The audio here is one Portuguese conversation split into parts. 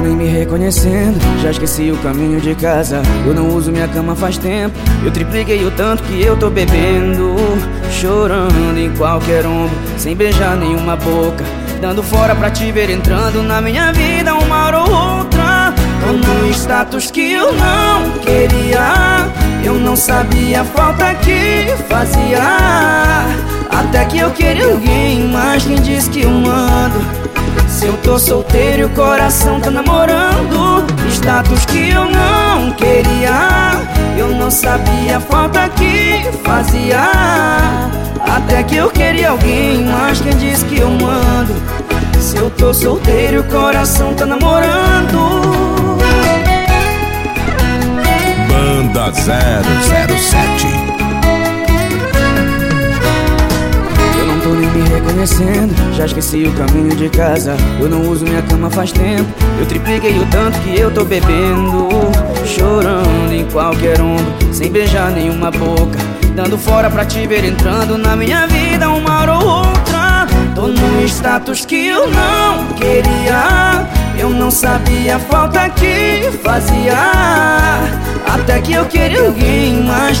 nem me reconhecendo. Já esqueci o caminho de casa. Eu não uso minha cama faz tempo. Eu tripliquei o tanto que eu tô bebendo. Chorando em qualquer ombro Sem beijar nenhuma boca. Dando fora pra te ver entrando na minha vida Uma hora ou outra. Tô num status que eu não queria. Eu não sabia a falta que fazia. Até que eu queria alguém Mas quem diz que eu mando se eu tô solteiro e o coração tá namorando Status que eu não queria. Eu não sabia a falta que fazia. Até que eu queria alguém Mas quem diz que eu mando. Se eu tô solteiro o coração tá namorando. Banda 007 reconhecendo Já esqueci o caminho de casa Eu não uso minha cama faz tempo. Eu tripliquei o tanto que eu tô bebendo Chorando em qualquer ombro Sem beijar nenhuma boca. Dando fora pra te ver entrando na minha vida Uma hora ou outra. Tô num status que eu não queria. Eu não sabia a falta que fazia. Até que eu queria alguém Mas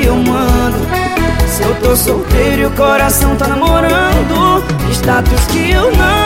tô solteiro e o coração tá namorando. Status que eu não